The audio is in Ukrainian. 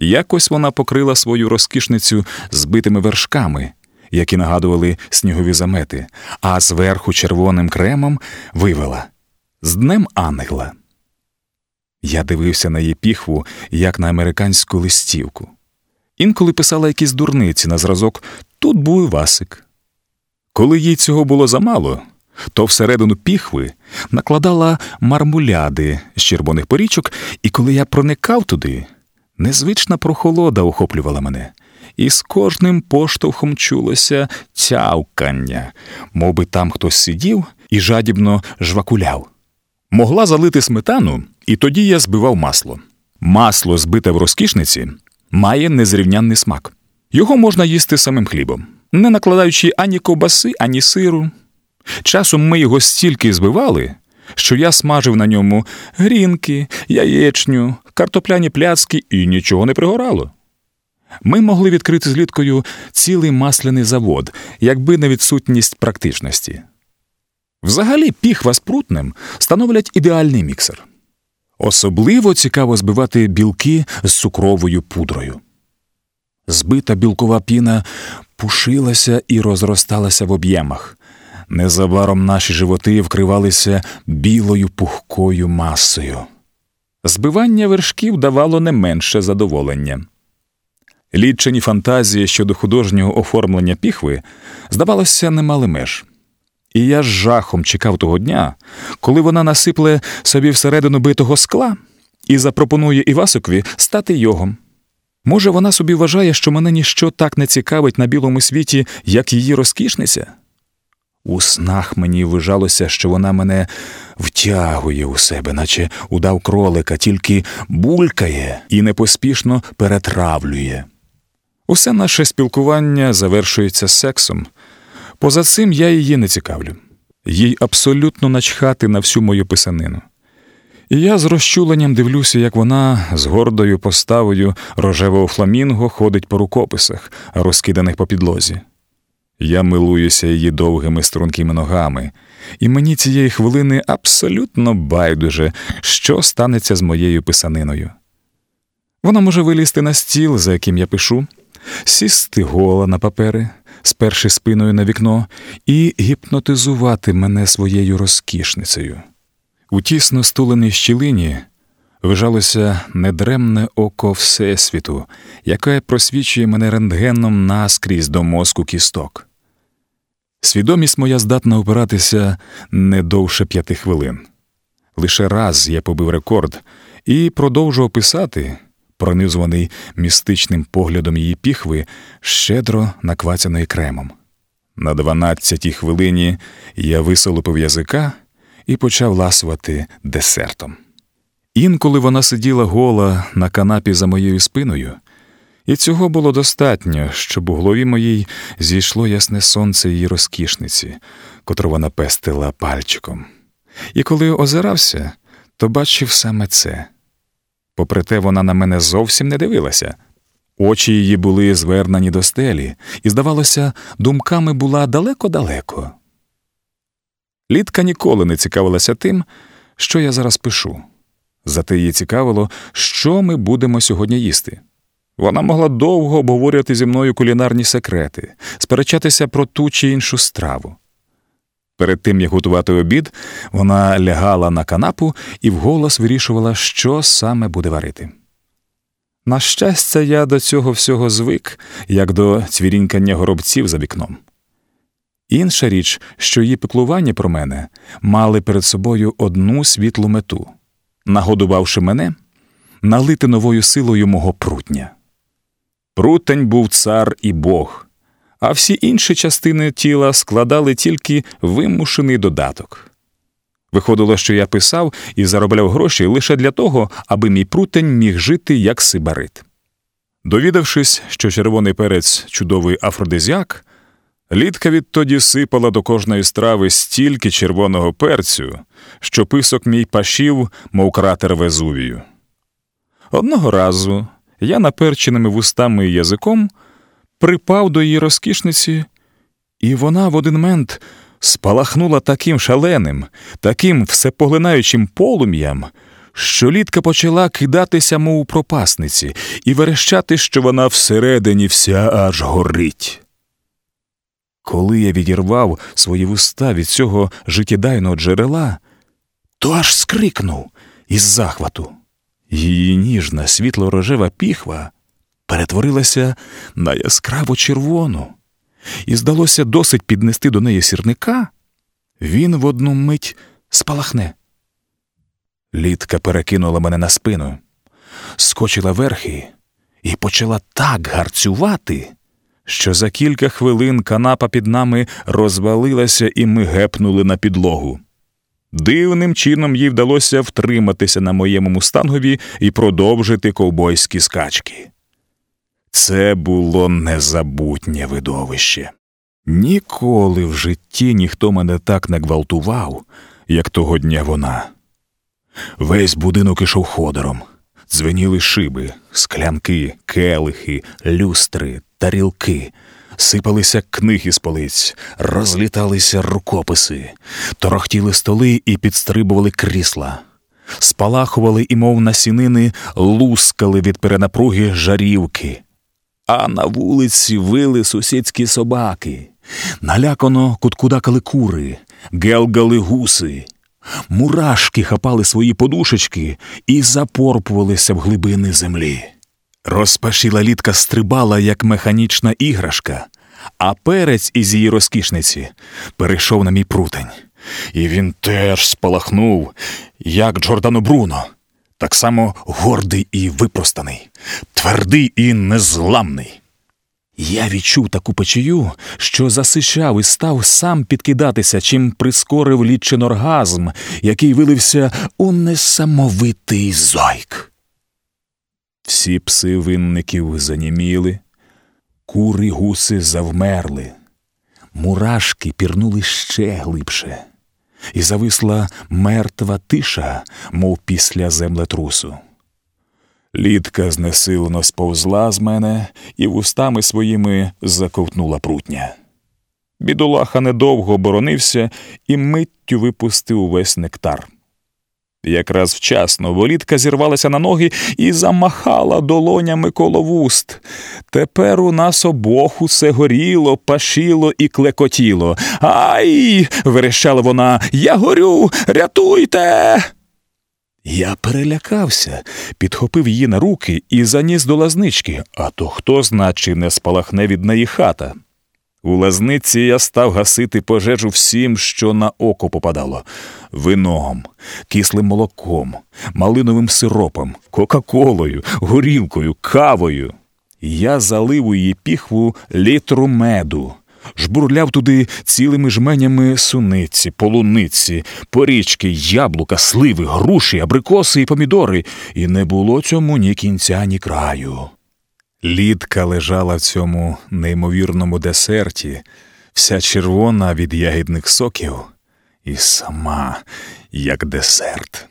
Якось вона покрила свою розкішницю збитими вершками, які нагадували снігові замети, а зверху червоним кремом вивела з Днем Ангела. Я дивився на її піхву, як на американську листівку. Інколи писала якісь дурниці на зразок тут був Васик. Коли їй цього було замало, то всередину піхви накладала мармуляди з червоних порічок, і коли я проникав туди, незвична прохолода охоплювала мене, і з кожним поштовхом чулося тявкання, мов би там хтось сидів і жадібно жвакуляв. Могла залити сметану, і тоді я збивав масло. Масло, збите в розкішниці, має незрівнянний смак. Його можна їсти самим хлібом, не накладаючи ані ковбаси, ані сиру. Часом ми його стільки збивали, що я смажив на ньому грінки, яєчню, картопляні пляцки і нічого не пригорало. Ми могли відкрити з літкою цілий масляний завод, якби не відсутність практичності. Взагалі, піхва з прутнем становлять ідеальний міксер. Особливо цікаво збивати білки з цукровою пудрою. Збита білкова піна пушилася і розросталася в об'ємах. Незабаром наші животи вкривалися білою пухкою масою. Збивання вершків давало не менше задоволення. Лічені фантазії щодо художнього оформлення піхви, здавалося, не мали меж. І я з жахом чекав того дня, коли вона насипле собі всередину битого скла і запропонує Івасикові стати йогом. Може, вона собі вважає, що мене ніщо так не цікавить на білому світі, як її розкішниця? У снах мені вважалося, що вона мене втягує у себе, наче удав кролика, тільки булькає і непоспішно перетравлює. Усе наше спілкування завершується сексом. Поза цим я її не цікавлю. Їй абсолютно начхати на всю мою писанину. І я з розчуленням дивлюся, як вона з гордою поставою рожевого фламінго ходить по рукописах, розкиданих по підлозі. Я милуюся її довгими стрункими ногами, і мені цієї хвилини абсолютно байдуже, що станеться з моєю писаниною. Вона може вилізти на стіл, за яким я пишу, сісти гола на папери, сперши спиною на вікно, і гіпнотизувати мене своєю розкішницею. У тісно стуленій щілині вижалося недремне око Всесвіту, яке просвічує мене рентгеном наскрізь до мозку кісток. Свідомість моя здатна опиратися не довше п'яти хвилин. Лише раз я побив рекорд і продовжував писати, пронизуваний містичним поглядом її піхви, щедро наквацяної кремом. На дванадцятій хвилині я висолопив язика і почав ласувати десертом. Інколи вона сиділа гола на канапі за моєю спиною, і цього було достатньо, щоб у голові моїй зійшло ясне сонце її розкішниці, котру вона пестила пальчиком. І коли озирався, то бачив саме це. Попри те, вона на мене зовсім не дивилася. Очі її були звернені до стелі, і, здавалося, думками була далеко-далеко. Літка ніколи не цікавилася тим, що я зараз пишу. Зате її цікавило, що ми будемо сьогодні їсти. Вона могла довго обговорювати зі мною кулінарні секрети, сперечатися про ту чи іншу страву. Перед тим, як готувати обід, вона лягала на канапу і вголос вирішувала, що саме буде варити. На щастя, я до цього всього звик, як до цвірінькання горобців за вікном. Інша річ, що її піклування про мене мали перед собою одну світлу мету нагодувавши мене, налити новою силою мого прутня. Прутень був цар і Бог, а всі інші частини тіла складали тільки вимушений додаток. Виходило, що я писав і заробляв гроші лише для того, аби мій прутень міг жити як сибарит. Довідавшись, що червоний перець чудовий афродизіак, літка відтоді сипала до кожної страви стільки червоного перцю, що писок мій пашів, мов кратер Везувію. Одного разу я наперченими вустами і язиком припав до її розкішниці, і вона в один мент спалахнула таким шаленим, таким всепоглинаючим полум'ям, що літка почала кидатися, мов у пропасниці, і верещати, що вона всередині вся аж горить. Коли я відірвав свої вуста від цього життєдайного джерела, то аж скрикнув із захвату. Її ніжна світло рожева піхва перетворилася на яскраво червону, і здалося досить піднести до неї сірника, він в одну мить спалахне. Літка перекинула мене на спину, скочила верхи і почала так гарцювати, що за кілька хвилин канапа під нами розвалилася, і ми гепнули на підлогу. Дивним чином їй вдалося втриматися на моєму мустангові і продовжити ковбойські скачки. Це було незабутнє видовище. Ніколи в житті ніхто мене так не гвалтував, як того дня вона. Весь будинок ішов ходором, дзвеніли шиби, склянки, келихи, люстри, тарілки, сипалися книги з полиць, розліталися рукописи, торохтіли столи і підстрибували крісла, спалахували і, мов насінини, лускали від перенапруги жарівки. А на вулиці вили сусідські собаки, налякано куткудакали кури, гелгали гуси. Мурашки хапали свої подушечки і запорпувалися в глибини землі. Розпашіла літка стрибала, як механічна іграшка, а перець із її розкішниці перейшов на мій прутень. І він теж спалахнув, як Джордано Бруно, так само гордий і випростаний, твердий і незламний. Я відчув таку печію, що засищав і став сам підкидатися, чим прискорив літчин оргазм, який вилився у несамовитий зойк. Всі пси винників заніміли, кури гуси завмерли, мурашки пірнули ще глибше, і зависла мертва тиша, мов після землетрусу. Літка знесилено сповзла з мене і вустами своїми заковтнула прутня. Бідолаха недовго боронився і миттю випустив увесь нектар. Якраз вчасно волітка зірвалася на ноги і замахала долонями коло вуст. Тепер у нас обох усе горіло, пашіло і клекотіло. Ай! верещала вона. Я горю, рятуйте. Я перелякався, підхопив її на руки і заніс до лазнички, а то хто значить не спалахне від неї хата. У лазниці я став гасити пожежу всім, що на око попадало вином, кислим молоком, малиновим сиропом, кока-колою, горілкою, кавою. Я залив у її піхву літру меду, жбурляв туди цілими жменями суниці, полуниці, порічки, яблука, сливи, груші, абрикоси і помідори, і не було цьому ні кінця, ні краю. Лідка лежала в цьому неймовірному десерті, вся червона від ягідних соків, і сама, як десерт.